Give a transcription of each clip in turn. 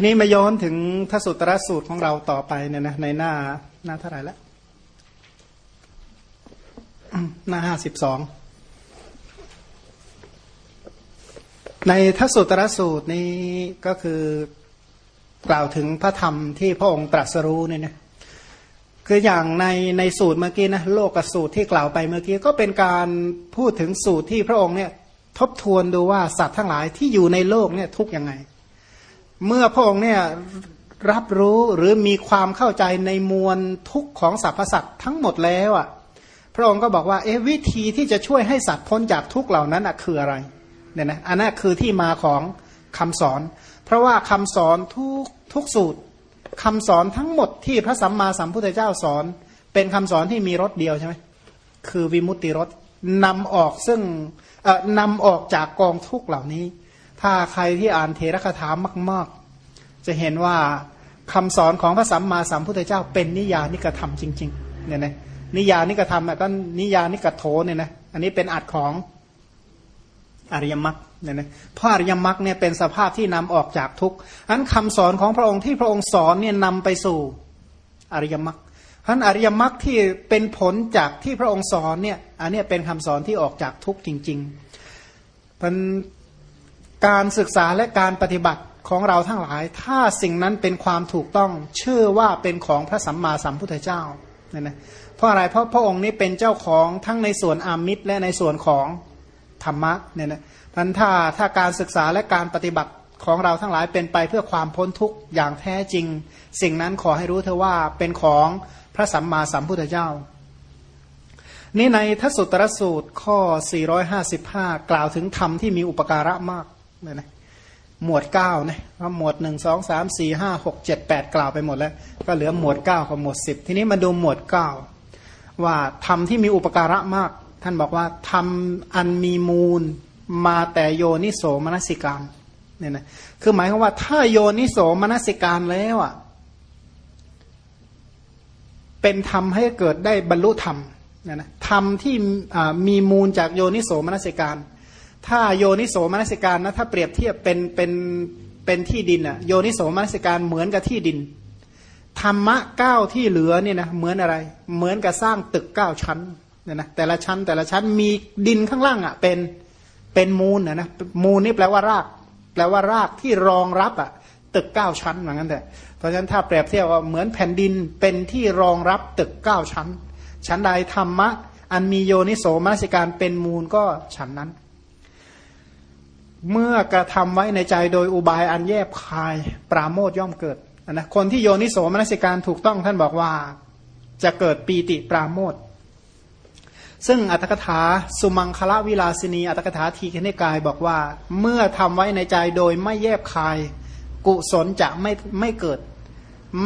ทีนี้มาย้อนถึงทสุตรสูตรของเราต่อไปเนี่ยนะในหน้าหน้าเท่าไหร่แล้วหน้าห้าสิบสองในทสุตรสูตรนี้ก็คือกล่าวถึงพระธรรมที่พระองค์ตรัสรู้เนี่ยนะคืออย่างในในสูตรเมื่อกี้นะโลกสูตรที่กล่าวไปเมื่อกี้ก็เป็นการพูดถึงสูตรที่พระองค์เนี่ยทบทวนดูว่าสัตว์ทั้งหลายที่อยู่ในโลกเนี่ยทุกยังไง เมื่อพระองค์เนี่ยรับรู้หรือมีความเข้าใจในมวลทุกข์ของสรรพสัตว์ทั้งหมดแล้วอะ พระองค์ก็บอกว่าเอ๊ะวิธีที่จะช่วยให้สัตว์พ้นจากทุกข์เหล่านั้นอะคืออะไรเนี่ยนะอันนั้นคือที่มาของคำสอน เพราะว่าคำสอนทุกทุกสูตรคำสอนทั้งหมดที่พระสัมมาสัมพุทธเจ้าสอน เป็นคำสอนที่มีรสเดียวใช่ไหมคือวิมุตติรสนำออกซึ่งนำออกจากกองทุกเหล่านี้ ถ้าใครที่อ่านเทระคาถามาก ๆ จะเห็นว่าคำสอนของพระสัมมาสัมพุทธเจ้า เป็นนิยานิกระทำจริงๆเนี่ยนะนิยานิกระทำก็นิยานิกระโถเนี่ยนะอันนี้เป็นอัดของอริยมรรคเนี่ยนะเพราะอริยมรรคเนี่ยเป็นสภาพที่นำออกจากทุกข์อันคำสอนของพระองค์ที่พระองค์สอนเนี่ยนำไปสู่อริยมรรคท่านอริยมรรคที่เป็นผลจากที่พระองค์สอนเนี่ยอันนี้เป็นคำสอนที่ออกจากทุกข์จริงๆเป็น การศึกษาและการปฏิบัติของเราทั้งหลาย ถ้าสิ่งนั้นเป็นความถูกต้องเชื่อว่าเป็นของพระสัมมาสัมพุทธเจ้าเนี่ยนะเพราะอะไรเพราะพระองค์นี้เป็นเจ้าของทั้งในส่วนอามิตรและในส่วนของธรรมะเนี่ยนะพันถ้าถ้าการศึกษาและการปฏิบัติของเราทั้งหลายเป็นไปเพื่อความพ้นทุกข์อย่างแท้จริง สิ่งนั้นขอให้รู้เธอว่าเป็นของพระสัมมาสัมพุทธเจ้า นี่ในทสุตรสูตรข้อ 455 กล่าวถึงธรรมที่มีอุปการะมาก เลยนะหมวด9นะหมวด1 2 3 4 5 6 7 8กล่าวไปหมดแล้ว ก็เหลือหมวด9กับหมวด10ทีนี้มาดูหมวด9ว่าธรรมที่มีอุปการะมาก ท่านบอกว่าทำอันมีมูลมาแต่โยนิโสมนสิการเนี่ยนะคือหมายความว่าถ้าโยนิโสมนสิการแล้วอะเป็นธรรมให้เกิดได้บรรลุธรรมเนี่ยนะธรรมที่มีมูลจากโยนิโสมนสิการ ถ้าโยนิโสมนสิการนะถ้าเปรียบเทียบเป็นเป็นเป็นที่ดินอะโยนิโสมนสิการเหมือนกับที่ดิน ธรรมะเก้าที่เหลือเนี่ยนะเหมือนอะไร เหมือนกับสร้างตึกเก้าชั้นเนี่ยนะแต่ละชั้นแต่ละชั้นมีดินข้างล่างอะเป็นเป็นมูลนะนะมูลนี่แปลว่าราก แปลว่ารากที่รองรับอะตึกเก้าชั้นเหมือนกันแต่เพราะฉะนั้นถ้าเปรียบเทียบว่าเหมือนแผ่นดินเป็นที่รองรับตึกเก้าชั้น ชั้นใดธรรมะ อันมีโยนิโสมนสิการเป็นมูลก็ชั้นนั้น เมื่อกระทำไว้ในใจโดยอุบายอันแยบคาย ปราโมทย่อมเกิดนะคนที่โยนิโสมนสิการถูกต้องท่านบอกว่าจะเกิดปีติปราโมทซึ่งอัตถกถาสุมังคละวิลาสินีอัตถกถาทีคเนกายบอกว่า เมื่อทำไว้ในใจโดยไม่แยบคาย กุศลจะไม่ไม่เกิด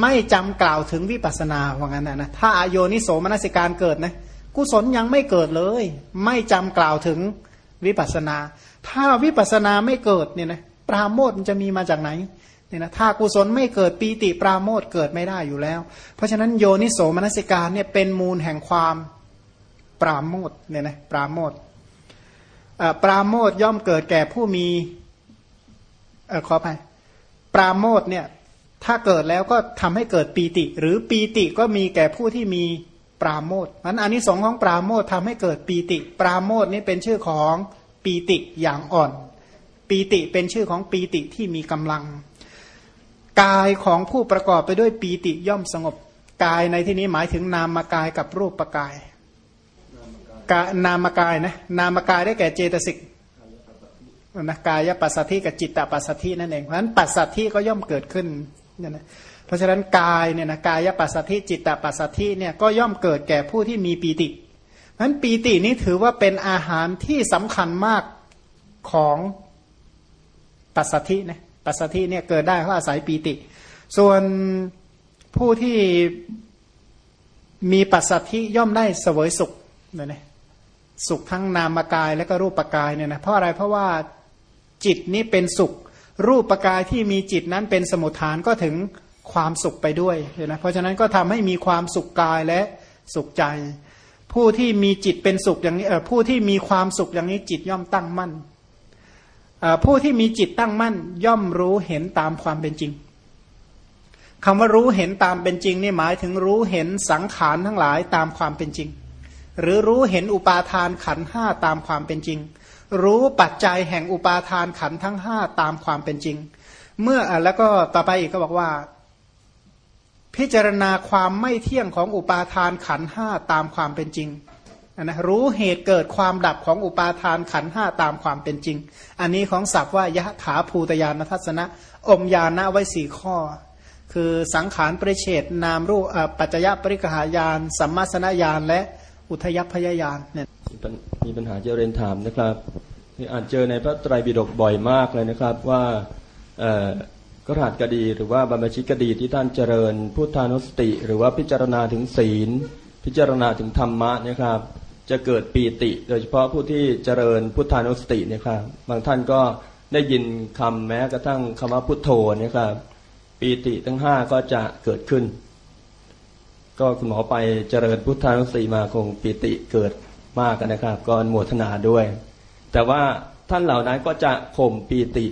ไม่จำกล่าวถึงวิปัสนาว่างั้นนะถ้าอโยนิโสมนสิการเกิดนะกุศลยังไม่เกิดเลย ไม่จำกล่าวถึงวิปัสนา ถ้าวิปัสนาไม่เกิดเนี่ยนะปราโมทมันจะมีมาจากไหนเนี่ยนะถ้ากุศลไม่เกิดปีติปราโมทเกิดไม่ได้อยู่แล้ว เพราะฉะนั้นโยนิโสมนสิการเนี่ยเป็นมูลแห่งความปราโมทเนี่ยนะปราโมทปราโมทย่อมเกิดแก่ผู้มีอขอไปปราโมทเนี่ยถ้าเกิดแล้วก็ทำให้เกิดปีติ หรือปีติก็มีแก่ผู้ที่มีปราโมทนั้นอันนี้สองของปราโมททำให้เกิดปีติ ปราโมทนี่เป็นชื่อของ ปีติอย่างอ่อน ปีติเป็นชื่อของปีติที่มีกำลัง กายของผู้ประกอบไปด้วยปีติย่อมสงบกายในที่นี้หมายถึงนามกายกับรูปปกายนามกายนะนามกายได้แก่เจตสิกนะกายปัสสัทธิกับจิตตปัสสัทธินั่นเองเพราะฉะนั้นปัสสัทธิก็ย่อมเกิดขึ้นเนี่ยนะเพราะฉะนั้นกายเนี่ยนะกายปัสสัทธิจิตตปัสสัทธิเนี่ยก็ย่อมเกิดแก่ผู้ที่มีปีติเนั้นปีตินี้ถือว่าเป็นอาหารที่สำคัญมากของปัสสธินะปัสสธิเนี่ยเกิดได้เพราะอาศัยปีติ ส่วนผู้ที่มีปัสสธิย่อมได้เสวยสุขเนี่ยนะสุขทั้งนามกายและก็รูปกายเนี่ยนะเพราะอะไรเพราะว่าจิตนี้เป็นสุข รูปกายที่มีจิตนั้นเป็นสมุทฐานก็ถึงความสุขไปด้วยเนะเพราะฉะนั้นก็ทำให้มีความสุขกายและสุขใจ ผู้ที่มีจิตเป็นสุขอย่างนี้เออผู้ที่มีความสุขอย่างนี้จิตย่อมตั้งมั่นผู้ที่มีจิตตั้งมั่น ย่อมรู้เห็นตามความเป็นจริงคำว่ารู้เห็นตามเป็นจริงนี่หมายถึงรู้เห็นสังขารทั้งหลายตามความเป็นจริง หรือรู้เห็นอุปาทานขันห้าตามความเป็นจริง รู้ปัจจัยแห่งอุปาทานขันทั้งห้าตามความเป็นจริง เมื่อแล้วก็ต่อไปอีกก็บอกว่า พิจารณาความไม่เที่ยงของอุปาทานขันห้าตามความเป็นจริงนะรู้เหตุเกิดความดับของอุปาทานขันห้าตามความเป็นจริง อันนี้ของศัพท์ว่ายะถาภูตยานทัศนะ อมยานะไว้สี่ข้อ คือสังขารปริเฉดนามรูปปัจจยปริกหายาน สัมมาสนญาณและอุทยพยายานเนี่ยมีปัญหาเจริญถามนะครับที่อ่านเจอในพระไตรปิฎกบ่อยมากเลยนะครับว่า ก็ราดกดี หรือว่าบรรพชิตกดีที่ท่านเจริญ พุทธานุสติ หรือว่าพิจารณาถึงศีล พิจารณาถึงธรรมะนะครับ จะเกิดปีติ โดยเฉพาะผู้ที่เจริญพุทธานุสตินี่ยครับบางท่านก็ได้ยินคำแม้กระทั่งคำว่าพุทโธนี่ยครับปีติทั้งห้าก็จะเกิดขึ้น ก็คุณหมอไปเจริญพุทธานุสติมาคงปีติเกิดมากนะครับก็โมทนาด้วย แต่ว่าท่านเหล่านั้นก็จะข่มปีติ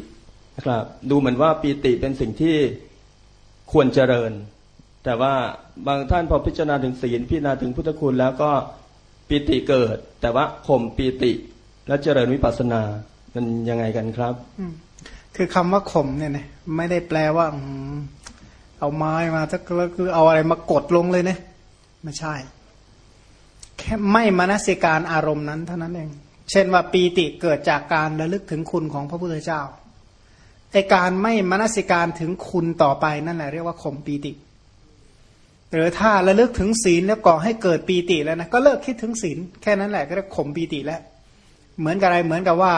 นะครับดูเหมือนว่าปีติเป็นสิ่งที่ควรเจริญ แต่ว่าบางท่านพอพิจารณาถึงศีลพิจารณาถึงพุทธคุณแล้วก็ปีติเกิด แต่ว่าข่มปีติแล้วเจริญวิปัสสนามันยังไงกันครับคือคำว่าข่มเนี่ยนะไม่ได้แปลว่าเอาไม้มาถ้าคือเอาอะไรมากดลงเลยเนี่ยไม่ใช่ แค่ไม่มนสิการอารมณ์นั้นเท่านั้นเอง เช่นว่าปีติเกิดจากการระลึกถึงคุณของพระพุทธเจ้า ไอการไม่มนสิการถึงคุณต่อไปนั่นแหละเรียกว่าข่มปีติ หรือถ้าระลึกถึงศีลแล้วก่อให้เกิดปีติแล้วนะก็เลิกคิดถึงศีลแค่นั้นแหละก็เรียกข่มปีติแล้ว เหมือนกับอะไรเหมือนกับว่า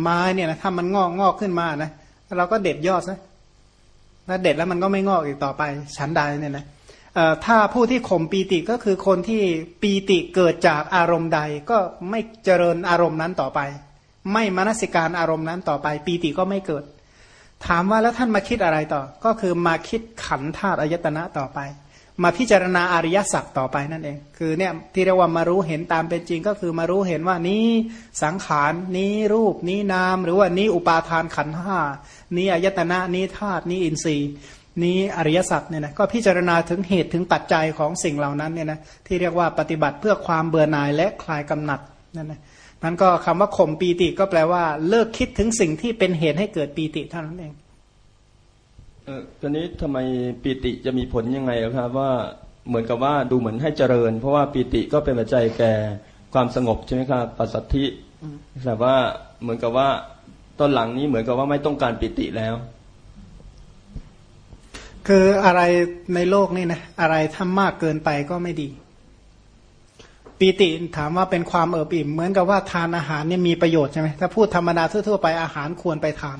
ไม้เนี่ยนะถ้ามันงอกงอกขึ้นมานะเราก็เด็ดยอดซะถ้าเด็ดแล้วมันก็ไม่งอกอีกต่อไปชั้นใดเนี่ยนะถ้าผู้ที่ข่มปีติก็คือคนที่ปีติเกิดจากอารมณ์ใดก็ไม่เจริญอารมณ์นั้นต่อไป ไม่มนสิการอารมณ์นั้นต่อไป ปีติก็ไม่เกิด ถามว่าแล้วท่านมาคิดอะไรต่อ ก็คือมาคิดขันธาตุอายตนะต่อไป มาพิจารณาอริยสัจต่อไปนั่นเอง คือเนี่ยที่เรียกว่ามารู้เห็นตามเป็นจริง ก็คือมารู้เห็นว่านี้สังขารนี้รูปนี้นาม หรือว่านี้อุปาทานขันห้านี้อายตนะนี้ธาตุนี้อินทรีย์นี้อริยสัจเนี่ยนะก็พิจารณาถึงเหตุถึงปัจจัยของสิ่งเหล่านั้นเนี่ยนะที่เรียกว่าปฏิบัติเพื่อความเบื่อหน่ายและคลายกำหนัดนั่นนะ นั้นก็คำว่าข่มปีติก็แปลว่า เลิกคิดถึงสิ่งที่เป็นเหตุให้เกิดปีติเท่านั้นเองเออตอนนี้ทำไมปีติจะมีผลยังไงครับว่าเหมือนกับว่าดูเหมือนให้เจริญ เพราะว่าปีติก็เป็นปัจจัยแก่ความสงบใช่ไหมครับปัสสัทธิแต่ว่าเหมือนกับว่าตอนหลังนี้เหมือนกับว่าไม่ต้องการปีติแล้ว คืออะไรในโลกนี่นะอะไรถ้ามากเกินไปก็ไม่ดี ปีติถามว่าเป็นความเอิบอิ่ม เหมือนกับว่าทานอาหารเนี่ยมีประโยชน์ใช่ไหมถ้าพูดธรรมดาทั่วๆไปอาหารควรไปทาน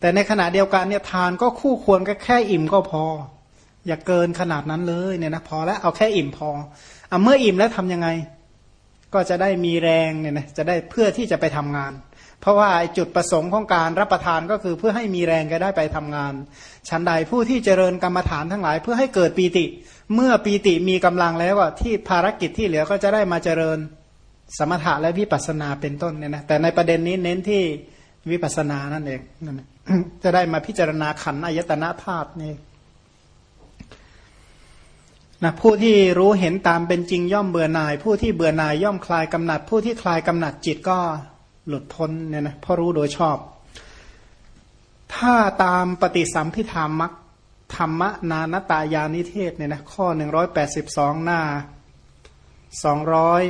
แต่ในขณะเดียวกันเนี่ยทานก็คู่ควรก็แค่อิ่มก็พอ อย่าเกินขนาดนั้นเลยเนี่ยนะพอแล้วเอาแค่อิ่มพออะเมื่ออิ่มแล้วทํำยังไง ก็จะได้มีแรงเนี่ยนะจะได้เพื่อที่จะไปทำงาน เพราะว่าจุดประสงค์ของการรับประทานก็คือเพื่อให้มีแรงก็ได้ไปทำงานชั้นใดผู้ที่เจริญกรรมฐานทั้งหลาย เพื่อให้เกิดปีติ เมื่อปีติมีกำลังแล้วก็ที่ภารกิจที่เหลือก็จะได้มาเจริญสมถะและวิปัสสนาเป็นต้นเนี่ยนะแต่ในประเด็นนี้เน้นที่วิปัสสนานั่นเองนั่นจะได้มาพิจารณาขันอายตนะธาตุนี่นะผู้ที่รู้เห็นตามเป็นจริงย่อมเบื่อหน่าย ผู้ที่เบื่อหน่ายย่อมคลายกำหนัด ผู้ที่คลายกำหนัดจิตก็ หลุดพ้นเนี่ยนะเพราะรู้โดยชอบ ถ้าตามปฏิสัมพิธามักธรรมนานตายานิเทศเนี่ยนะข้อหนึ่งร้อยแปดสิบสองหน้าสองร้อย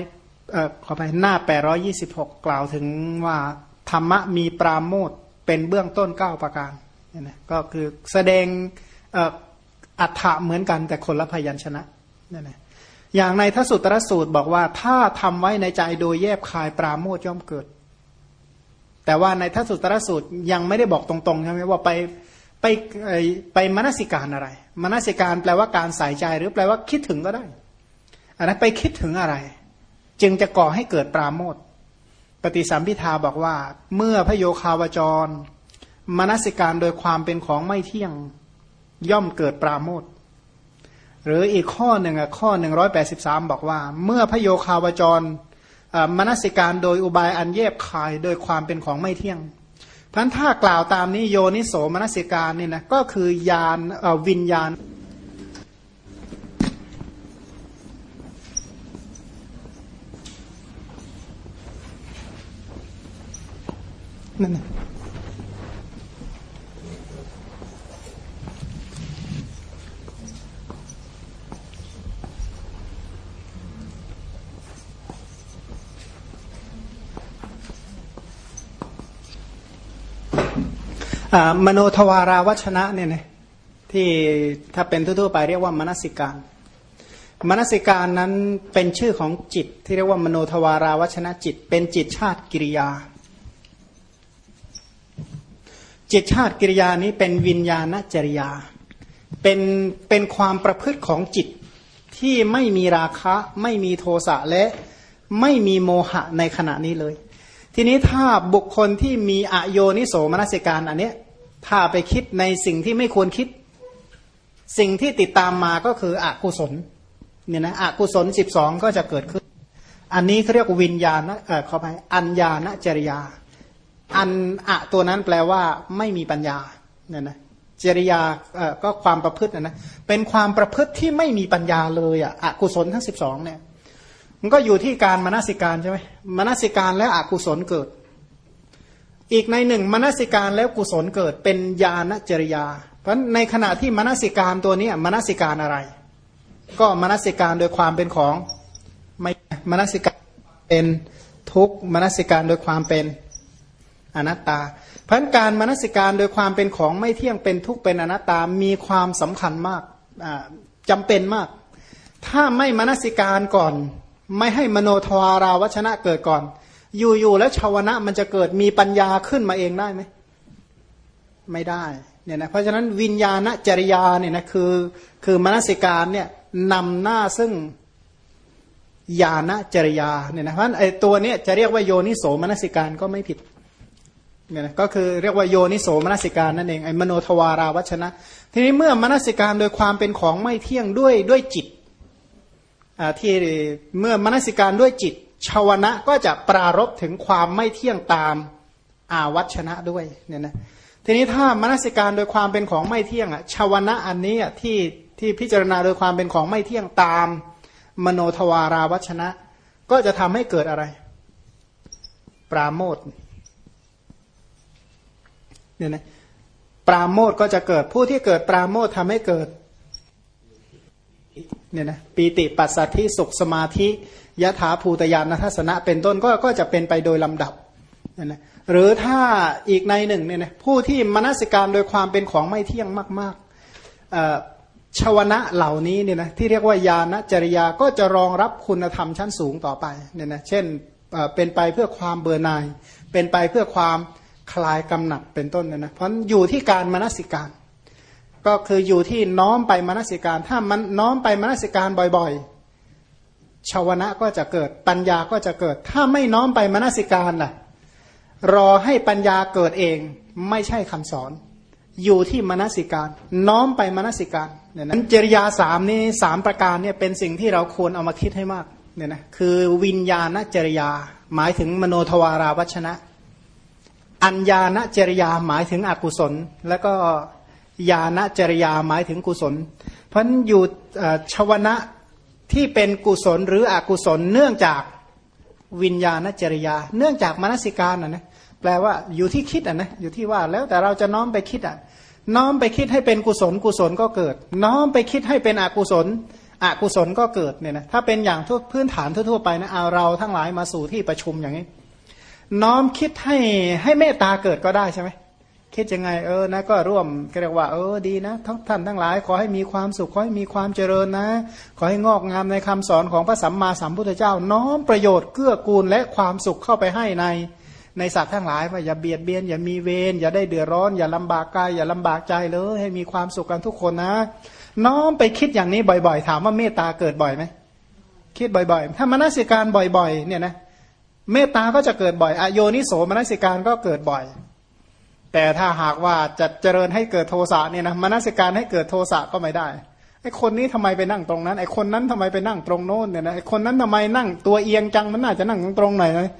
เอ่อขอไปหน้าแปดร้อยี่สิบหกกล่าวถึงว่าธรรมะมีปราโมทเป็นเบื้องต้นเก้าประการเนี่ยนะก็คือแสดงอัฏฐะเหมือนกันแต่คนละพยัญชนะเนี่ยนะอย่างในทสุตรสูตรบอกว่าถ้าทำไว้ในใจโดยแยบคายปราโมทย่อมเกิด แต่ว่าในทสุตรสูตรยังไม่ได้บอกตรงๆใช่ไหมว่าไปไปไปมนสิการอะไรมนสิการแปลว่าการใส่ใจหรือแปลว่าคิดถึงก็ได้อันนั้นไปคิดถึงอะไร จึงจะก่อให้เกิดปราโมทปฏิสัมพิทาบอกว่า เมื่อพระโยคาวจรมนสิการโดยความเป็นของไม่เที่ยงย่อมเกิดปราโมทหรืออีกข้อหนึ่งอะข้อหนึ่งร้อยแปดสิบสามบอกว่า เมื่อพระโยคาวจร มนสิการโดยอุบายอันเย็บคายโดยความเป็นของไม่เที่ยงพันถ้ากล่าวตามนี้โยนิโสมนสิการนี่นะก็คือยานวิญญาณนั่นนะ มโนทวาราวัชนะเนี่ยนะที่ถ้าเป็นทั่วๆไปเรียกว่ามนสิการมนสิการนั้นเป็นชื่อของจิตที่เรียกว่ามโนทวาราวัชนะจิต เป็นจิตชาติกิริยา จิตชาติกิริยานี้เป็นวิญญาณจริยา เป็นเป็นความประพฤติของจิตที่ไม่มีราคะ ไม่มีโทสะและไม่มีโมหะในขณะนี้เลย ทีนี้ถ้าบุคคลที่มีอโยนิโสมนสิการอันเนี้ยถ้าไปคิดในสิ่งที่ไม่ควรคิด สิ่งที่ติดตามมาก็คืออกุศลเนี่ยนะอกุศลสิบสองก็จะเกิดขึ้น อันนี้เขาเรียกวิญญาณนะเออขอไปอัญญาณจริยา อันอะตัวนั้นแปลว่าไม่มีปัญญาเนี่ยนะจริยาเออก็ความประพฤตินะนะเป็นความประพฤติที่ไม่มีปัญญาเลยอะอกุศลทั้งสิบสองเนี่ย มันก็อยู่ที่การมนสิการใช่ไหมมนสิการแล้วอกุศลเกิด อีกในหนึ่งมนสิการแล้วกุศลเกิดเป็นญาณจริยา เพราะในขณะที่มนสิการตัวนี้มนสิการอะไร ก็มนสิการโดยความเป็นของไม่มนสิการเป็นทุกมนสิการโดยความเป็นอนัตตาเพราะการมนสิการโดยความเป็นของไม่เที่ยงเป็นทุกเป็นอนัตตามีความสำคัญมากจำเป็นมาก ถ้าไม่มนสิการก่อน ไม่ให้มโนทวาราวัชนะเกิดก่อน อยู่ๆแล้วชาวนะมันจะเกิดมีปัญญาขึ้นมาเองได้ไหมไม่ได้เนี่ยนะเพราะฉะนั้นวิญญาณจริยาเนี่ยนะคือคือมนสิการเนี่ยนำหน้าซึ่งญาณจริยาเนี่ยนะเพราะไอ้ตัวเนี้ยจะเรียกว่าโยนิโสมนสิการก็ไม่ผิดเนี่ยนะก็คือเรียกว่าโยนิโสมนสิการนั่นเองไอ้มโนทวาราวัชนะ ทีนี้เมื่อมนสิการโดยความเป็นของไม่เที่ยงด้วยด้วยจิต ที่เมื่อมนสิการด้วยจิตชาวนะก็จะปรารบถึงความไม่เที่ยงตามอาวัชนะด้วยเนี่ยนะทีนี้ถ้ามนสิการโดยความเป็นของไม่เที่ยงอะชาวนะอันนี้อะที่ที่พิจารณาโดยความเป็นของไม่เที่ยงตาม มโนทวาราวัชนะ ก็จะทำให้เกิดอะไร ปราโมทเนี่ยนะปราโมทก็จะเกิดผู้ที่เกิดปราโมททำให้เกิด เนี่ยนะปีติปัสสัทธิสุขสมาธิยถาภูตยานทัศนะเป็นต้นก็ก็จะเป็นไปโดยลำดับเนี่ยนะหรือถ้าอีกในหนึ่งเนี่ยนะผู้ที่มนสิการโดยความเป็นของไม่เที่ยงมากๆชาวนะเหล่านี้เนี่ยนะที่เรียกว่าญาณจริยาก็จะรองรับคุณธรรมชั้นสูงต่อไปเนี่ยนะเช่นเป็นไปเพื่อความเบื่อหน่าย เป็นไปเพื่อความคลายกำหนัดเป็นต้นเนี่ยนะเพราะอยู่ที่การมนสิการ ก็คืออยู่ที่น้อมไปมนสิการ ถ้ามันน้อมไปมนสิการบ่อยๆชาวนะก็จะเกิดปัญญาก็จะเกิด ถ้าไม่น้อมไปมนสิการล่ะ รอให้ปัญญาเกิดเอง ไม่ใช่คำสอน อยู่ที่มนสิการ น้อมไปมนสิการเนี่ยนะจริยาสามนี่สามประการเนี่ยเป็นสิ่งที่เราควรเอามาคิดให้มากเนี่ยนะคือวิญญาณจริยา หมายถึงมโนทวาราวัชนะ อัญญาณจริยาหมายถึงอกุศล แล้วก็ ญาณจริยาหมายถึงกุศล เพราะอยู่ชวนะที่เป็นกุศลหรืออกุศลเนื่องจากวิญญาณจริยา เนื่องจากมนสิการนะนะแปลว่าอยู่ที่คิดอะนะอยู่ที่ว่าแล้วแต่เราจะน้อมไปคิดอะน้อมไปคิดให้เป็นกุศลกุศลก็เกิด น้อมไปคิดให้เป็นอกุศลอกุศลก็เกิดเนี่ยนะถ้าเป็นอย่างทุกพื้นฐานทั่วๆไปนะเอาเราทั้งหลายมาสู่ที่ประชุมอย่างนี้ น้อมคิดให้ให้เมตตาเกิดก็ได้ใช่ไหม คิดยังไงเออนะก็ร่วมก็เรียกว่าเออดีนะทั้งท่านทั้งหลาย ขอให้มีความสุขขอให้มีความเจริญนะ ขอให้งอกงามในคำสอนของพระสัมมาสัมพุทธเจ้า น้อมประโยชน์เกื้อกูลและความสุขเข้าไปให้ใน ในสัตว์ทั้งหลายว่าอย่าเบียดเบียนอย่ามีเวรอย่าได้เดือดร้อน อย่าลำบากกายอย่าลำบากใจเลย ให้มีความสุขกันทุกคนนะ น้อมไปคิดอย่างนี้บ่อยๆ ถามว่าเมตตาเกิดบ่อยไหมคิดบ่อยๆ ถ้ามนสิการบ่อยๆ เนี่ยนะเมตตาก็จะเกิดบ่อยอโยนิโสมนสิการก็เกิดบ่อย แต่ถ้าหากว่าจะเจริญให้เกิดโทสะเนี่ยนะมนสิการให้เกิดโทสะก็ไม่ได้ไอ้คนนี้ทำไมไปนั่งตรงนั้นไอ้คนนั้นทำไมไปนั่งตรงโน้นเนี่ยนะไอ้คนนั้นทำไมนั่งตัวเอียงจังมันน่าจะนั่งตรงไหน่อยนะ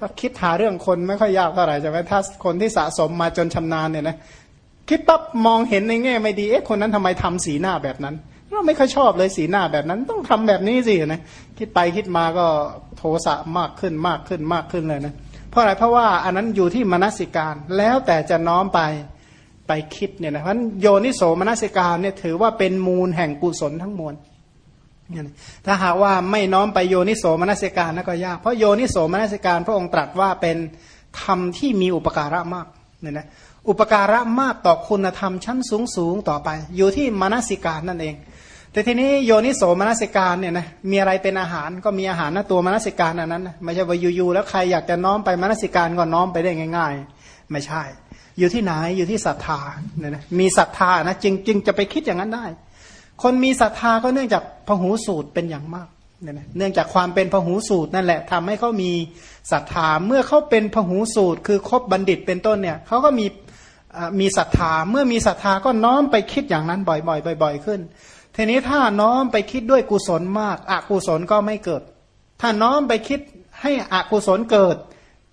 ก็คิดหาเรื่องคนไม่ค่อยยากเท่าไหร่ใช่ไหมถ้าคนที่สะสมมาจนชำนาญเนี่ยนะคิดปั๊บมองเห็นในแง่ไม่ดีเอ๊ะคนนั้นทำไมทำสีหน้าแบบนั้น เราไม่ค่อยชอบเลยสีหน้าแบบนั้นต้องทำแบบนี้สินะคิดไปคิดมาก็โทสะมากขึ้นมากขึ้นมากขึ้นเลยนะ ราะอะไรเพราะว่าอันนั้นอยู่ที่มนสิการ แล้วแต่จะน้อมไปไปคิดเนี่ยนะเพราะโยนิโสมนสิการเนี่ยถือว่าเป็นมูลแห่งกุศลทั้งมวลถ้าหากว่าไม่น้อมไปโยนิโสมนสิการนั่นก็ยากเพราะโยนิโสมนสิการ พระองค์ตรัสว่าเป็นธรรมที่มีอุปการะมากเนี่ยนะอุปการะมากต่อคุณธรรมชั้นสูงสูงต่อไป อยู่ที่มนสิการนั่นเอง แต่ทีนี้โยนิโสมนสิการเนี่ยนะมีอะไรเป็นอาหารก็มีอาหารนะตัวมนสิการอันนั้นนะไม่ใช่ว่าอยู่ๆแล้วใครอยากจะน้อมไปมนสิการก็น้อมไปได้ง่าย ๆ ไม่ใช่ อยู่ที่ไหนอยู่ที่ศรัทธาเนี่ยนะมีศรัทธานะจึงจึงจะไปคิดอย่างนั้นได้ คนมีศรัทธาก็เนื่องจากพหูสูตรเป็นอย่างมากเนี่ยนะเนื่องจากความเป็นพหูสูตรนั่นแหละทำให้เขามีศรัทธาเมื่อเขาเป็นพหูสูตร คือครบบัณฑิตเป็นต้นเนี่ยเขาก็มีมีศรัทธาเมื่อมีศรัทธาก็น้อมไปคิดอย่างนั้นบ่อยๆบ่อย ๆ ขึ้น ทีนี้ถ้าน้อมไปคิดด้วยกุศลมาก อกุศลก็ไม่เกิด ถ้าน้อมไปคิดให้อกุศลเกิด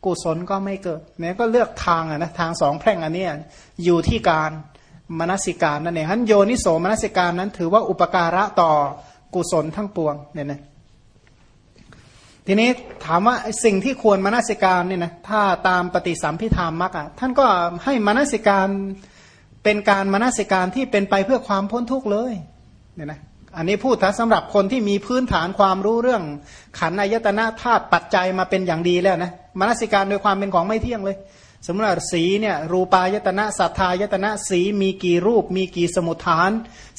กุศลก็ไม่เกิดเนี่ยก็เลือกทางอะนะทางสองแพร่งอันนี้อยู่ที่การมนสิการนั่นเองฮันโยนิโสมนสิการนั้น ถือว่าอุปการะต่อกุศลทั้งปวงเนี่ยนะทีนี้ถามว่าสิ่งที่ควรมนสิการเนี่ยนะถ้าตามปฏิสัมพิธามมักอะท่านก็ให้มนสิการเป็นการมนสิการที่เป็นไปเพื่อความพ้นทุกข์เลย เนี่ยนะอันนี้พูดถ้าสำหรับคนที่มีพื้นฐานความรู้เรื่อง ขันอายตนะธาตุปัจจัยมาเป็นอย่างดีแล้วนะมนสิการโดยความเป็นของไม่เที่ยงเลย สมมติว่าสีเนี่ยรูปายตนะสัทธายตนะสีมีกี่รูป มีกี่สมุทฐาน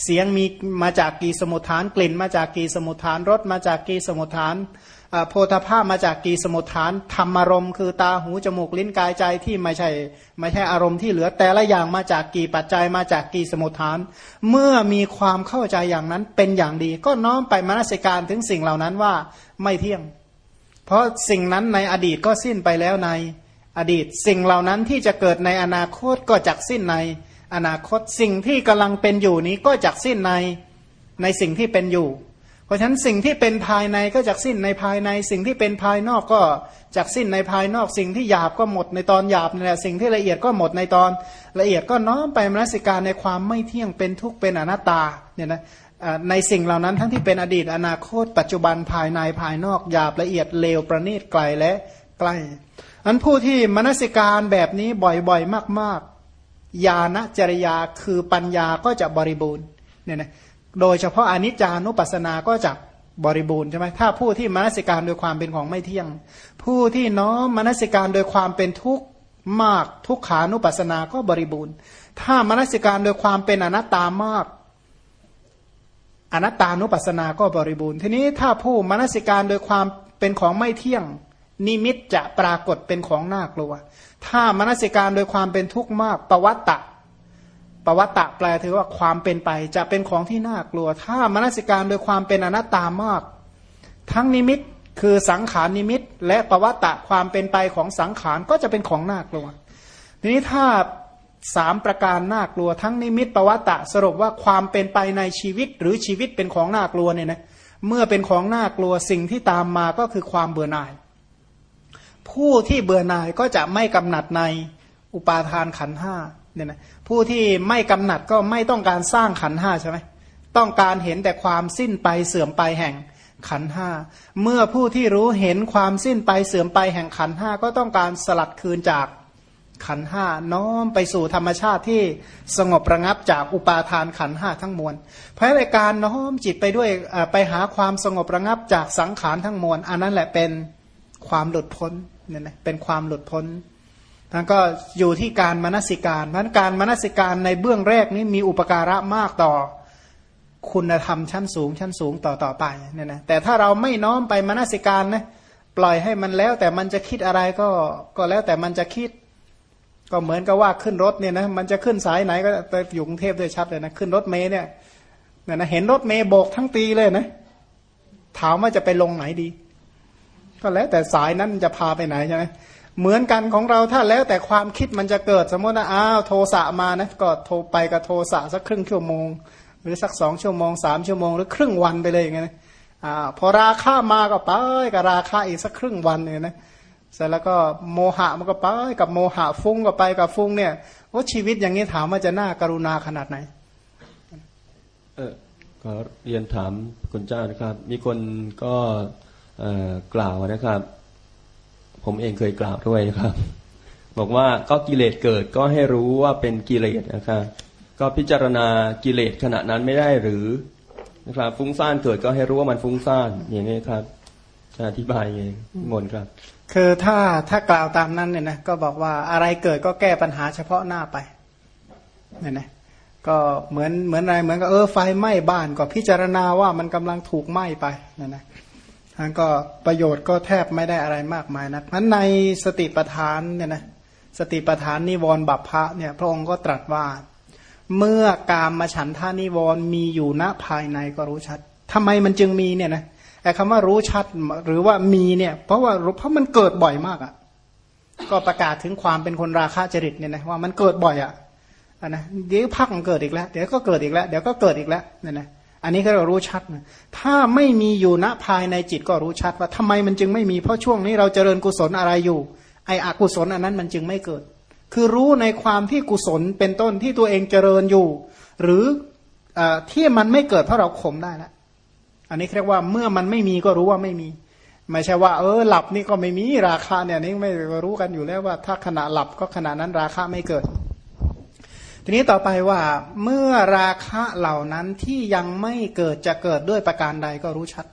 เสียงมีมาจากกี่สมุทฐานกลิ่น มาจากกี่สมุทฐานรสมาจากกี่สมุทฐาน โพธาภาพมาจากกีสมุทฐานธรรมารมณ์คือตาหูจมูกลิ้นกายใจที่ไม่ใช่ไม่ใช่อารมณ์ที่เหลือแต่ละอย่างมาจากกี่ปัจจัยมาจากกี่สมุทฐาน เมื่อมีความเข้าใจอย่างนั้นเป็นอย่างดี ก็น้อมไปมนสิการถึงสิ่งเหล่านั้นว่าไม่เที่ยง เพราะสิ่งนั้นในอดีตก็สิ้นไปแล้วในอดีต สิ่งเหล่านั้นที่จะเกิดในอนาคตก็จักสิ้นในอนาคตสิ่งที่กำลังเป็นอยู่นี้ก็จักสิ้นในในสิ่งที่เป็นอยู่ เพราะฉะนั้นสิ่งที่เป็นภายในก็จากสิ้นในภายใน สิ่งที่เป็นภายนอกก็จากสิ้นในภายนอก สิ่งที่หยาบก็หมดในตอนหยาบนี่แหละสิ่งที่ละเอียดก็หมดในตอนละเอียดก็น้อมไปมรสิการในความไม่เที่ยงเป็นทุกข์เป็นอนัตตาเนี่ยนะในสิ่งเหล่านั้นทั้งที่เป็นอดีตอนาคต ปัจจุบันภายในภายนอกหยาบละเอียดเลวประณีตไกลและใกล้อันผู้ที่มนสิการแบบนี้บ่อยๆ มากๆ ญาณจริยาคือปัญญาก็จะบริบูรณ์เนี่ยนะ โดยเฉพาะอนิจจานุปัสสนาก็จะบริบูรณ์ใช่ไหมถ้าผู้ที่มนสิการโดยความเป็นของไม่เที่ยง ผู้ที่น้อมมนสิการโดยความเป็นทุกข์มากทุกขานุปัสสนาก็บริบูรณ์ ถ้ามนสิการโดยความเป็นอนัตตามาก อนัตตานุปัสสนาก็บริบูรณ์ ทีนี้ถ้าผู้มนสิการโดยความเป็นของไม่เที่ยง นิมิตจะปรากฏเป็นของน่ากลัว ถ้ามนสิการโดยความเป็นทุกข์มากปวัตตะ ปวัตตะแปลถือว่าความเป็นไปจะเป็นของที่น่ากลัว ถ้ามนสิการโดยความเป็นอนัตตามาก ทั้งนิมิตคือสังขารนิมิต และปวัตตะความเป็นไปของสังขารก็จะเป็นของน่ากลัว ทีนี้ถ้าสามประการน่ากลัว ทั้งนิมิตปวัตตะสรุปว่าความเป็นไปในชีวิตหรือชีวิตเป็นของน่ากลัวเนี่ยนะเมื่อเป็นของน่ากลัวสิ่งที่ตามมาก็คือความเบื่อหน่าย ผู้ที่เบื่อหน่ายก็จะไม่กำหนัดในอุปาทานขันห้า เนี่ยนะผู้ที่ไม่กำหนัดก็ไม่ต้องการสร้างขันห้าใช่ไหมต้องการเห็นแต่ความสิ้นไปเสื่อมไปแห่งขันห้าเมื่อผู้ที่รู้เห็นความสิ้นไปเสื่อมไปแห่งขันห้าก็ต้องการสลัดคืนจากขันห้าน้อมไปสู่ธรรมชาติที่สงบระงับจากอุปาทานขันห้าทั้งมวลเพราะในการน้อมจิตไปด้วยไปหาความสงบระงับจากสังขารทั้งมวลอันนั้นแหละเป็นความหลุดพ้นเนี่ยนะเป็นความหลุดพ้น ท่านก็อยู่ที่การมนสิการเพราะการมนสิการในเบื้องแรกนี้มีอุปการะมากต่อคุณธรรมชั้นสูงชั้นสูงต่อต่อไปเนี่ยนะแต่ถ้าเราไม่น้อมไปมนสิการนะปล่อยให้มันแล้วแต่มันจะคิดอะไรก็ก็แล้วแต่มันจะคิด ก็เหมือนกับว่าขึ้นรถเนี่ยนะมันจะขึ้นสายไหนก็ไปอยู่กรุงเทพด้วยชัดเลยนะขึ้นรถเมย์เนี่ยเนี่ยนะเห็นรถเมย์โบกทั้งตีเลยนะถามว่าจะไปลงไหนดี ก็แล้วแต่สายนั้นจะพาไปไหนใช่ไหม เหมือนกันของเราถ้าแล้วแต่ความคิดมันจะเกิดสมมตินะอ้าวโทสะมานะก็โทรไปกับโทสะสักครึ่งชั่วโมง หรือสักสองชั่วโมงสามชั่วโมงหรือครึ่งวันไปเลยอย่างเงี้ยอ่าพอราคามาก็ไปกับราคาอีกสักครึ่งวันเนี่ยนะเสร็จแล้วก็โมหะมันก็ไปกับโมหะฟุ้งก็ไปกับฟุ้งเนี่ยว่าชีวิตอย่างนี้ถามว่าจะน่ากรุณาขนาดไหน เออขอเรียนถามคุณเจ้านะครับ มีคนก็กล่าวนะครับ ผมเองเคยกล่าวด้วยนะครับ บอกว่าก็กิเลสเกิดก็ให้รู้ว่าเป็นกิเลสนะครับก็พิจารณากิเลสขณะนั้นไม่ได้หรือนะครับ ฟุ้งซ่านเกิดก็ให้รู้ว่ามันฟุ้งซ่านอย่างนี้ครับจะอธิบายเองมนครับ คือถ้าถ้ากล่าวตามนั้นเนี่ยนะก็บอกว่าอะไรเกิดก็แก้ปัญหาเฉพาะหน้าไปเนี่ยนะก็เหมือนเหมือนอะไรเหมือนกับเออไฟไหม้บ้านก็พิจารณาว่ามันกำลังถูกไหม้ไปเนี่ยนะ ทั้นก็ประโยชน์ก็แทบไม่ได้อะไรมากมายนะนั้นในสติปัฏฐานเนี่ยนะสติปัฏฐานนิวรณ์บัพพะเนี่ยพระองค์ก็ตรัสว่า เมื่อกามมาฉันทานิวรณ์มีอยู่ณภายในก็รู้ชัดทำไมมันจึงมีเนี่ยนะไอ้คำว่ารู้ชัดหรือว่ามีเนี่ย เพราะว่าเพราะมันเกิดบ่อยมากอะ่ะ ก็ประกาศถึงความเป็นคนราคะจริตเนี่ยนะว่ามันเกิดบ่อยอะ่ะนะเดี๋ยวพักมันเกิดอีกแล้ว เดี๋ยวก็เกิดอีกแล้ว เดี๋ยวก็เกิดอีกแล้วเนี่ยนะ อันนี้ก็เรารู้ชัดนะถ้าไม่มีอยู่ณภายในจิตก็รู้ชัดว่าทำไมมันจึงไม่มีเพราะช่วงนี้เราเจริญกุศลอะไรอยู่ ไอ้อกุศลอันนั้นมันจึงไม่เกิด คือรู้ในความที่กุศลเป็นต้นที่ตัวเองเจริญอยู่ หรืออที่มันไม่เกิดเพราะเราข่มได้แล้วอันนี้เรียกว่าเมื่อมันไม่มีก็รู้ว่าไม่มีไม่ใช่ว่าเออหลับนี่ก็ไม่มีราคาเนี่ยนี่ไม่รู้กันอยู่แล้วว่าถ้าขณะหลับก็ขณะนั้นราคาไม่เกิด ทีนี้ต่อไปว่าเมื่อราคะเหล่านั้นที่ยังไม่เกิดจะเกิดด้วยประการใดก็รู้ชัด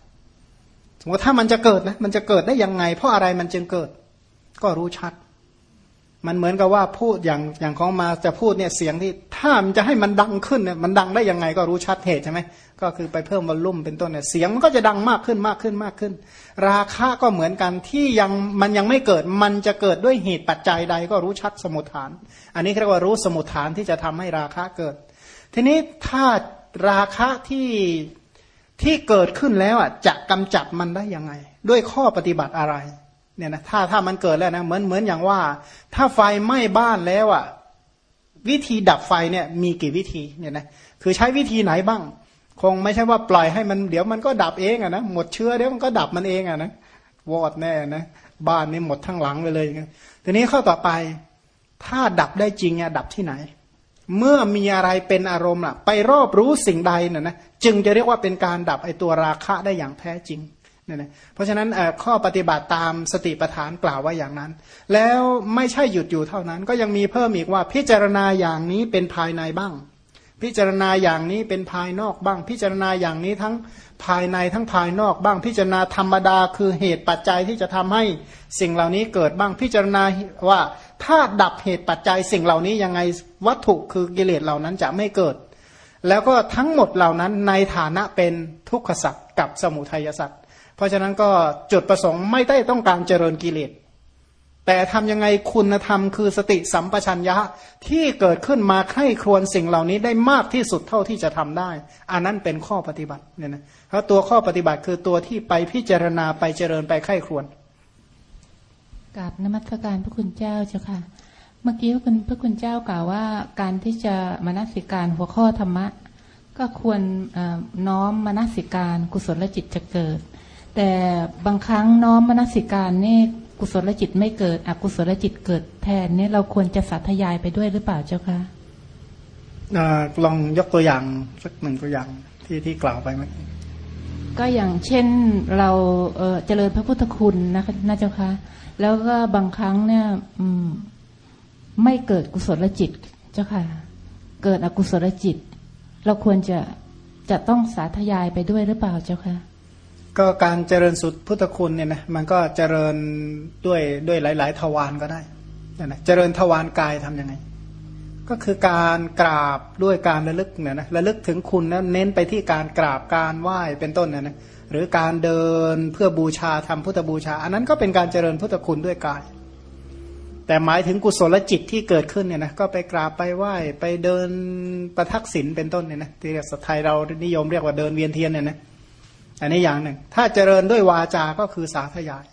สมมติถ้ามันจะเกิดนะมันจะเกิดได้ยังไง เพราะอะไรมันจึงเกิด ก็รู้ชัด มันเหมือนกับว่าพูดอย่างอย่างของมาจะพูดเนี่ยเสียงที่ถ้ามันจะให้มันดังขึ้นเนี่ยมันดังได้ยังไงก็รู้ชัดเหตุใช่ไหมก็คือไปเพิ่มวอลลุ่มเป็นต้นเนี่ยเสียงมันก็จะดังมากขึ้นมากขึ้นมากขึ้น ราคะก็เหมือนกันที่ยังมันยังไม่เกิดมันจะเกิดด้วยเหตุปัจจัยใดก็รู้ชัดสมุทฐาน อันนี้เรียกว่ารู้สมุทฐานที่จะทำให้ราคะเกิด ทีนี้ถ้าราคะที่ที่เกิดขึ้นแล้วอะจะกำจัดมันได้ยังไง ด้วยข้อปฏิบัติอะไร เนี่ยนะถ้าถ้ามันเกิดแล้วนะเหมือนเหมือนอย่างว่า ถ้าไฟไหม้บ้านแล้วอะวิธีดับไฟเนี่ยมีกี่วิธีเนี่ยนะคือใช้วิธีไหนบ้าง คงไม่ใช่ว่าปล่อยให้มันเดี๋ยวมันก็ดับเองอะนะหมดเชื้อเดี๋ยวมันก็ดับมันเองอะนะวอดแน่นะบ้านนี่หมดทั้งหลังไปเลยทีนี้ข้อต่อไปถ้าดับได้จริงอะดับที่ไหน เมื่อมีอะไรเป็นอารมณ์ล่ะ ไปรอบรู้สิ่งใดน่ะนะจึงจะเรียกว่าเป็นการดับไอตัวราคะได้อย่างแท้จริง เนี่ยนะเพราะฉะนั้นข้อปฏิบัติตามสติปัฏฐานกล่าวว่าอย่างนั้น แล้วไม่ใช่หยุดอยู่เท่านั้น ก็ยังมีเพิ่มอีกว่าพิจารณาอย่างนี้เป็นภายในบ้าง พิจารณาอย่างนี้เป็นภายนอกบ้าง พิจารณาอย่างนี้ทั้งภายในทั้งภายนอกบ้าง พิจารณาธรรมดาคือเหตุปัจจัยที่จะทำให้สิ่งเหล่านี้เกิดบ้างพิจารณาว่าถ้าดับเหตุปัจจัยสิ่งเหล่านี้ยังไงวัตถุคือกิเลสเหล่านั้นจะไม่เกิด แล้วก็ทั้งหมดเหล่านั้นในฐานะเป็นทุกขสัตว์กับสมุทัยสัตว์ เพราะฉะนั้นก็จุดประสงค์ไม่ได้ต้องการเจริญกิเลส แต่ทำยังไงคุณธรรมคือสติสัมปชัญญะที่เกิดขึ้นมาใคร่ครวญสิ่งเหล่านี้ได้มากที่สุดเท่าที่จะทำได้ อันนั้นเป็นข้อปฏิบัติเนี่ยนะเพราะตัวข้อปฏิบัติคือตัวที่ไปพิจารณาไปเจริญไปไข้ครวญกราบนมัสการพระคุณเจ้าเจ้าค่ะ เมื่อกี้พระคุณพระคุณเจ้ากล่าวว่า การที่จะมนสิการหัวข้อธรรมะ ก็ควรน้อมมนสิการกุศลจิตจะเกิด แต่บางครั้งน้อมมนสิการนี่กุศลจิตไม่เกิด อกุศลจิตเกิดแทนนี่เราควรจะสาธยายไปด้วยหรือเปล่าเจ้าคะลองยกตัวอย่างสักหนึ่งตัวอย่างที่ที่กล่าวไปไหมก็อย่างเช่นเราเเจริญพระพุทธคุณนะคะนะเจ้าคะแล้วก็บางครั้งเนี่ยไม่เกิดกุศลจิตเจ้าค่ะ เกิดอกุศลจิต เราควรจะจะต้องสาธยายไปด้วยหรือเปล่าเจ้าค่ะ ก็การเจริญสุดพุทธคุณเนี่ยนะมันก็เจริญด้วยด้วยหลาย ๆ ทวารก็ได้นะเจริญทวารกายทํำยังไง ก็คือการกราบด้วยการระลึกเนี่ยนะระลึกถึงคุณนะเน้นไปที่การกราบการไหว้เป็นต้นเนะนะหรือการเดินเพื่อบูชาทำพุทธบูชา อันนั้นก็เป็นการเจริญพุทธคุณด้วยกาย แต่หมายถึงกุศลจิตที่เกิดขึ้นเนี่ยนะก็ไปกราบไปไหว้ไปเดินประทักษิณเป็นต้นเนี่ยนะที่สัตไทยเรานิยมเรียกว่าเดินเวียนเทียนเนี่ยนะ อันนี้อย่างหนึ่ง ถ้าเจริญด้วยวาจาก็คือสาธยาย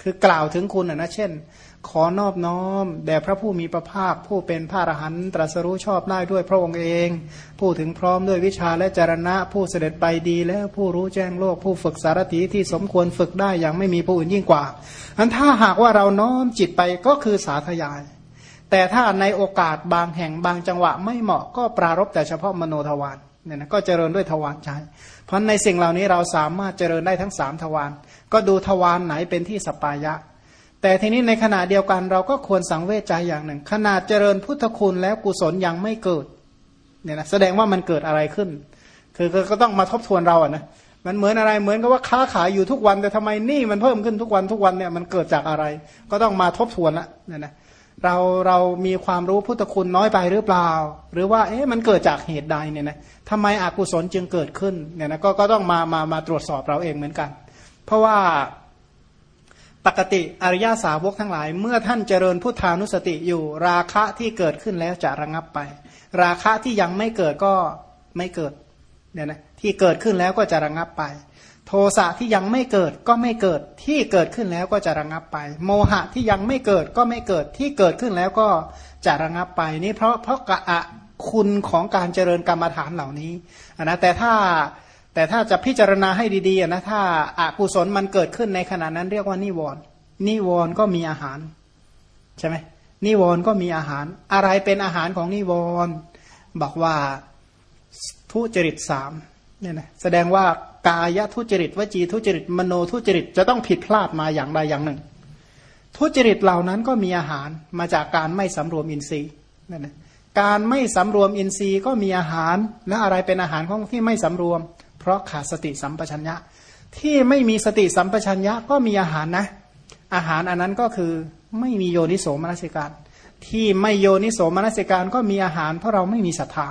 คือกล่าวถึงคุณนะเช่น ขอนอบน้อมแด่พระผู้มีพระภาค ผู้เป็นพระอรหันตรัสรู้ชอบได้ด้วยพระองค์เอง ผู้ถึงพร้อมด้วยวิชาและจรณะ ผู้เสด็จไปดีแล้วผู้รู้แจ้งโลกผู้ฝึกสารถีที่สมควรฝึกได้อย่างไม่มีผู้อื่นยิ่งกว่าอันถ้าหากว่าเราน้อมจิตไปก็คือสาธยาย แต่ถ้าในโอกาสบางแห่งบางจังหวะไม่เหมาะก็ปรารบแต่เฉพาะมโนทวารเนี่ยนะก็เจริญด้วยทวารใจ เพราะในสิ่งเหล่านี้เราสามารถเจริญได้ทั้งสามทวารก็ดูทวารไหนเป็นที่สปายะ แต่ทีนี้ในขณะเดียวกันเราก็ควรสังเวชใจอย่างหนึ่ง ขนาดเจริญพุทธคุณแล้วกุศลยังไม่เกิดเนี่ยนะแสดงว่ามันเกิดอะไรขึ้น คือก็ต้องมาทบทวนเราอะนะมันเหมือนอะไรเหมือนกับว่าค้าขายอยู่ทุกวันแต่ทำไมหนี้มันเพิ่มขึ้นทุกวันทุกวันเนี่ยมันเกิดจากอะไร ก็ต้องมาทบทวนละเนี่ยนะ เราเรามีความรู้พุทธคุณน้อยไปหรือเปล่า หรือว่าเอ๊ะมันเกิดจากเหตุใดเนี่ยนะทำไมอกุศลจึงเกิดขึ้นเนี่ยนะก็ก็ต้องมามามาตรวจสอบเราเองเหมือนกัน เพราะว่าปกติอริยาสาวกทั้งหลาย เมื่อท่านเจริญพุทธานุสติอยู่ราคะที่เกิดขึ้นแล้วจะระงับไป ราคะที่ยังไม่เกิดก็ไม่เกิดเนี่ยนะที่เกิดขึ้นแล้วก็จะระงับไป โทสะที่ยังไม่เกิดก็ไม่เกิดที่เกิดขึ้นแล้วก็จะระงับไป โมหะที่ยังไม่เกิดก็ไม่เกิดที่เกิดขึ้นแล้วก็จะระงับไปนี่เพราะเพราะกะคุณของการเจริญกรรมฐานเหล่านี้นะแต่ถ้าแต่ถ้าจะพิจารณาให้ดีๆนะถ้าอากุศลมันเกิดขึ้นในขณะนั้นเรียกว่านิวรณ์นิวรณ์ก็มีอาหารใช่ไหมนิวรณ์ก็มีอาหาร อะไรเป็นอาหารของนิวรณ์บอกว่าทุจริตสามเนี่ยนะแสดงว่า กายทุจริตวจีทุจริตมโนทุจริตจะต้องผิดพลาดมาอย่างใดอย่างหนึ่ง ทุจริตเหล่านั้นก็มีอาหารมาจากการไม่สำรวมอินทรีย์นั่นนะการไม่สำรวมอินทรีย์ก็มีอาหารและอะไรเป็นอาหารของที่ไม่สำรวม เพราะขาดสติสัมปชัญญะ ที่ไม่มีสติสัมปชัญญะก็มีอาหารนะ อาหารอันนั้นก็คือไม่มีโยนิโสมนสิการ ที่ไม่โยนิโสมนสิการก็มีอาหาร เพราะเราไม่มีศรัทธา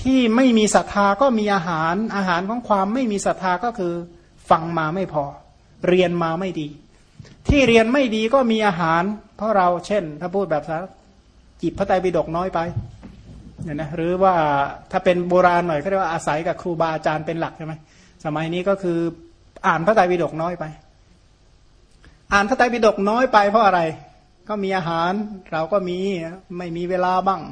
ที่ไม่มีศรัทธาก็มีอาหารอาหารของความไม่มีศรัทธาก็คือฟังมาไม่พอ เรียนมาไม่ดี ที่เรียนไม่ดีก็มีอาหาร เพราะเราเช่น ถ้าพูดแบบจิบพระไตรปิฎกน้อยไปเนี่ยนะหรือว่าถ้าเป็นโบราณหน่อยก็เรียกว่าอาศัยกับครูบาอาจารย์เป็นหลักใช่ไหมสมัยนี้ก็คืออ่านพระไตรปิฎกน้อยไป อ่านพระไตรปิฎกน้อยไปเพราะอะไร ก็มีอาหารเราก็มีไม่มีเวลาบ้าง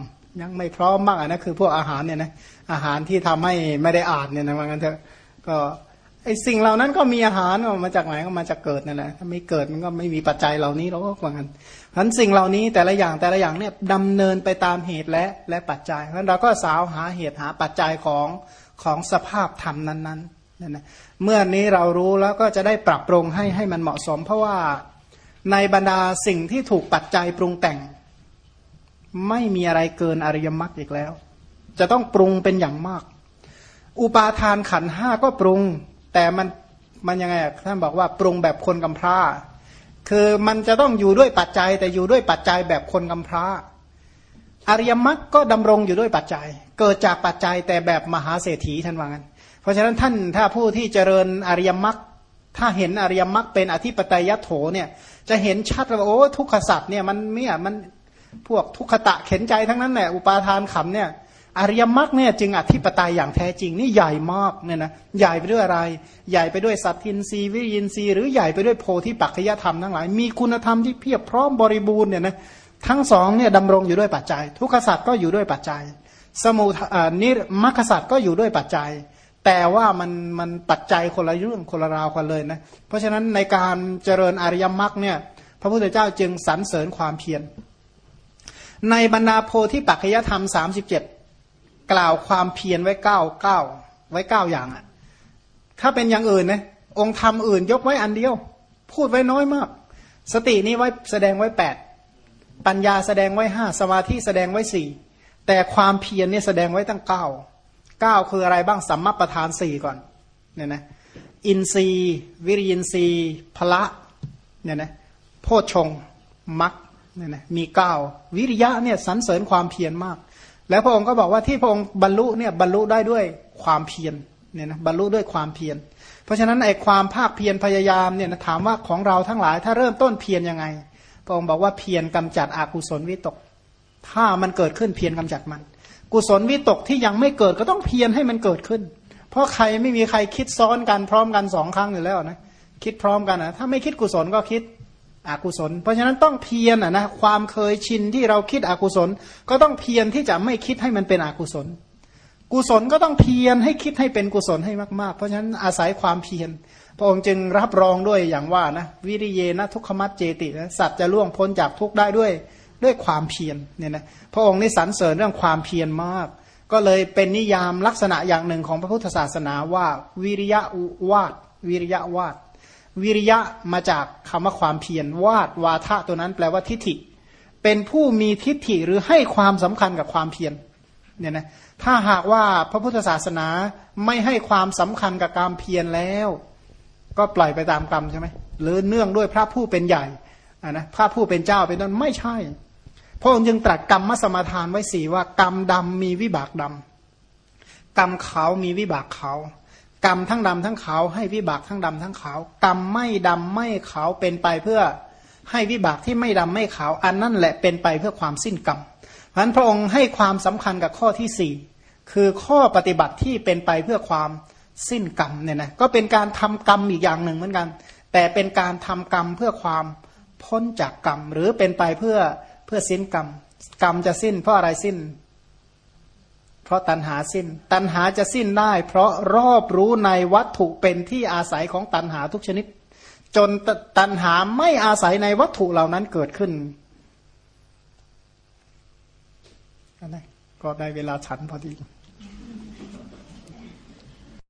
ยังไม่พร้อมบ้างนะ คือพวกอาหารเนี่ยนะอาหารที่ทำให้ไม่ได้อ่านเนี่ยนะว่างั้นเถอะก็ไอสิ่งเหล่านั้นก็มีอาหารมาจากไหนก็มาจากเกิดนั่นแหละถ้าไม่เกิดมันก็ไม่มีปัจจัยเหล่านี้เราก็ว่างั้นเพราะสิ่งเหล่านี้แต่ละอย่างแต่ละอย่างเนี่ยดำเนินไปตามเหตุและและปัจจัยเพราะเราก็สาวหาเหตุหาปัจจัยของของสภาพธรรมนั้นๆนั่นนะเมื่อนี้เรารู้แล้วก็จะได้ปรับปรุงให้ให้มันเหมาะสม เพราะว่าในบรรดาสิ่งที่ถูกปัจจัยปรุงแต่ง ไม่มีอะไรเกินอริยมรรคอีกแล้ว จะต้องปรุงเป็นอย่างมาก อุปาทานขันห้าก็ปรุง แต่มันมันยังไงท่านบอกว่าปรุงแบบคนกำพร้า คือมันจะต้องอยู่ด้วยปัจจัย แต่อยู่ด้วยปัจจัยแบบคนกำพร้า อริยมรรคก็ดำรงอยู่ด้วยปัจจัย เกิดจากปัจจัยแต่แบบมหาเศรษฐีท่านว่างั้น เพราะฉะนั้นท่านถ้าผู้ที่เจริญอริยมรรคถ้าเห็นอริยมรรคเป็นอธิปไตยโถเนี่ย จะเห็นชัดว่าโอ้ทุกขสัตว์เนี่ยมันเนี่ยมัน พวกทุกขตะเข็นใจทั้งนั้นแหละอุปาทานขำเนี่ยอริยมรรคเนี่ยจึงอธิปไตยอย่างแท้จริงนี่ใหญ่มากเนี่ยนะใหญ่ไปด้วยอะไร ใหญ่ไปด้วยสัตทินรีวิริยินรีหรือใหญ่ไปด้วยโพธิปัจจยธรรมทั้งหลาย มีคุณธรรมที่เพียบพร้อมบริบูรณ์เนี่ยนะทั้งสองเนี่ยดำรงอยู่ด้วยปัจจัย ทุกขสัตว์ก็อยู่ด้วยปัจจัย สมุนิมรรคสัตว์ก็อยู่ด้วยปัจจัย แต่ว่ามันมันปัจจัยคนละเรื่องคนละราวกันเลยนะเพราะฉะนั้นในการเจริญอริยมรรคเนี่ยพระพุทธเจ้าจึงสรรเสริญความเพียร ในบรรดาโพธิปัจจยธรรมสามสิบเจ็ดกล่าวความเพียรไว้เก้าเก้าไว้เก้าอย่างอะถ้าเป็นอย่างอื่นนะองค์ธรรมอื่นยกไว้อันเดียว พูดไว้น้อยมาก สตินี้ไว้แสดงไว้แปดปัญญาแสดงไว้ห้าสมาธิแสดงไว้สี่แต่ความเพียรเนี่ยแสดงไว้ตั้งเก้าเก้าคืออะไรบ้างสัมมาประธานสี่ก่อนเนี่ยนะอินทรีย์วิริยินทรีย์พละเนี่ยนะโพชงมัก เนี่ยนะมีเก้าวิริยะเนี่ยสรรเสริญความเพียรมาก แล้วพระองค์ก็บอกว่าที่พระองค์บรรลุเนี่ยบรรลุได้ด้วยความเพียรเนี่ยนะบรรลุด้วยความเพียร เพราะฉะนั้นไอ้ความภาคเพียรพยายามเนี่ยนะถามว่าของเราทั้งหลายถ้าเริ่มต้นเพียรยังไง พระองค์บอกว่าเพียรกำจัดอกุศลวิตก ถ้ามันเกิดขึ้นเพียรกำจัดมัน กุศลวิตกที่ยังไม่เกิดก็ต้องเพียรให้มันเกิดขึ้น เพราะใครไม่มีใครคิดซ้อนกันพร้อมกันสองครั้งอยู่แล้วนะคิดพร้อมกันนะถ้าไม่คิดกุศลก็คิด อกุศล เพราะฉะนั้นต้องเพียรอะนะความเคยชินที่เราคิดอกุศล ก็ต้องเพียรที่จะไม่คิดให้มันเป็นอกุศล กุศลก็ต้องเพียรให้คิดให้เป็นกุศลให้มากๆ เพราะฉะนั้นอาศัยความเพียรพระองค์จึงรับรองด้วยอย่างว่านะวิริเยนะทุกขมัตเจตินะสัตว์จะล่วงพ้นจากทุกได้ด้วยด้วยความเพียรเนี่ยนะพระองค์นี่สรรเสริญเรื่องความเพียรมาก ก็เลยเป็นนิยามลักษณะอย่างหนึ่งของพระพุทธศาสนาว่าวิริยะวาดวิริยะวาด วิริยะมาจากคำว่าความเพียรวาดวาทะตัวนั้นแปลว่าทิฏฐิ เป็นผู้มีทิฏฐิหรือให้ความสำคัญกับความเพียรเนี่ยนะถ้าหากว่าพระพุทธศาสนาไม่ให้ความสำคัญกับการเพียรแล้ว ก็ปล่อยไปตามกรรมใช่ไหมหรือเนื่องด้วยพระผู้เป็นใหญ่อ่านะพระผู้เป็นเจ้าเป็นต้นไม่ใช่ พระองค์จึงตรัสกรรมมสมาทานไว้สี่ว่ากรรมดำมีวิบากดำกรรมขาวมีวิบากขาว กรรมทั้งดำทั้งขาวให้วิบากทั้งดำทั้งขาว กรรมไม่ดำไม่ขาวเป็นไปเพื่อให้วิบากที่ไม่ดำไม่ขาว อันนั่นแหละเป็นไปเพื่อความสิ้นกรรมเพราะนั้นพระองค์ให้ความสำคัญกับข้อที่สี่คือข้อปฏิบัติที่เป็นไปเพื่อความสิ้นกรรมเนี่ยนะก็เป็นการทำกรรมอีกอย่างหนึ่งเหมือนกัน แต่เป็นการทำกรรมเพื่อความพ้นจากกรรม หรือเป็นไปเพื่อเพื่อสิ้นกรรม กรรมจะสิ้นเพราะอะไรสิ้น เพราะตัณหาสิ้น ตัณหาจะสิ้นได้ เพราะรอบรู้ในวัตถุเป็นที่อาศัยของตัณหาทุกชนิด จนตัณหาไม่อาศัยในวัตถุเหล่านั้นเกิดขึ้นก็ได้เวลาฉันพอดี